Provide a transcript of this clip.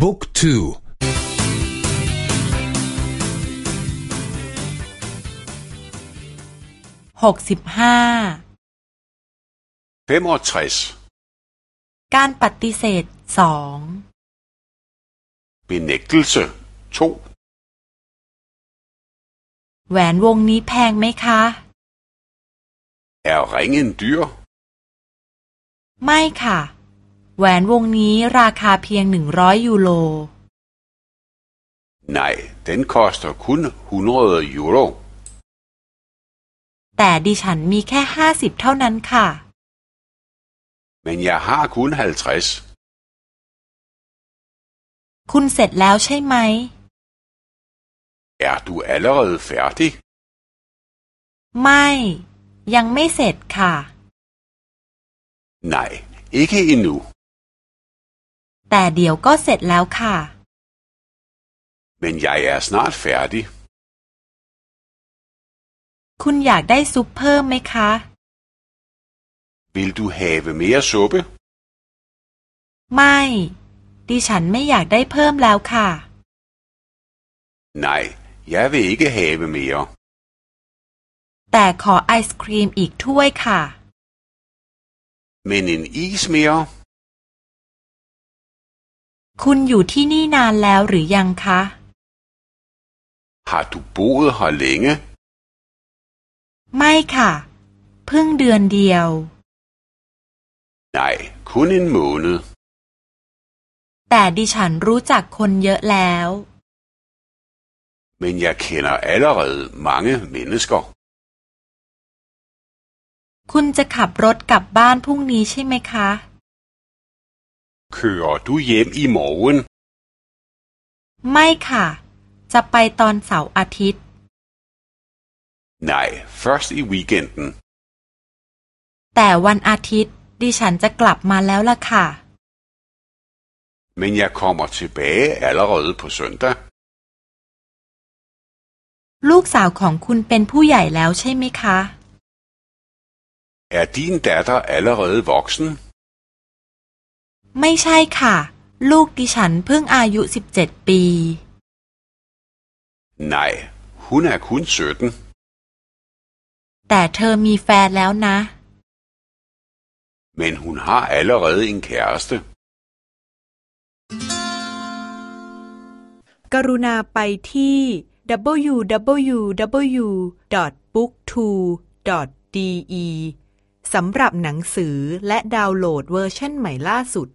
บุ๊กทูหกสิบห้าการปฏิเสธสอง benægtelse แหวนวงนี้แพงไหมคะ Er ringen dyr? ไม่ค่ะ แหวนวงนี้ราคาเพียงหนึ่งร้อยยูโร Nej, den koster kun 100 euro. แต่ดิฉันมีแค่ห้าสิบเท่านั้นค่ะ Men jeg har kun 50. คุณเสร็จแล้วใช่ไหม Er du allerede færdig? ไม่ ยังไม่เสร็จค่ะ Nej, ikke endnu. แต่เดี๋ยวก็เสร็จแล้วค่ะ Men jeg er snart færdig. คุณอยากได้ซุปเพิ่มไหมคะ Vil du have mere suppe? ไม่ ดิฉันไม่อยากได้เพิ่มแล้วค่ะ Nej, jeg vil ikke have mere. แต่ขอไอศครีมอีกถ้วยค่ะ Men en is mere? คุณอยู่ที่นี่นานแล้วหรือยังคะ Har du boet her længe? ไม่ค่ะ เพิ่งเดือนเดียว Nej, kun en måned. แต่ดิฉันรู้จักคนเยอะแล้ว Men jeg kender allerede mange mennesker. คุณจะขับรถกลับบ้านพรุ่งนี้ใช่ไหมคะ Kører du hjem i morgen? ไม่ค่ะ จะไปตอนเสาร์อาทิตย์ Nej, først i weekenden. แต่วันอาทิตย์ดิฉันจะกลับมาแล้วล่ะค่ะ Men jeg kommer tilbage allerede på søndag. ลูกสาวของคุณเป็นผู้ใหญ่แล้วใช่ไหมคะ Er din datter allerede voksen? ไม่ใช่ค่ะ ลูกดิฉันเพิ่งอายุสิบเจ็ดปี Nej, hun er kun 17. แต่เธอมีแฟนแล้วนะ Men hun har allerede en kæreste. กรุณาไปที่ www.booktwo.de สำหรับหนังสือและดาวน์โหลดเวอร์ชันใหม่ล่าสุด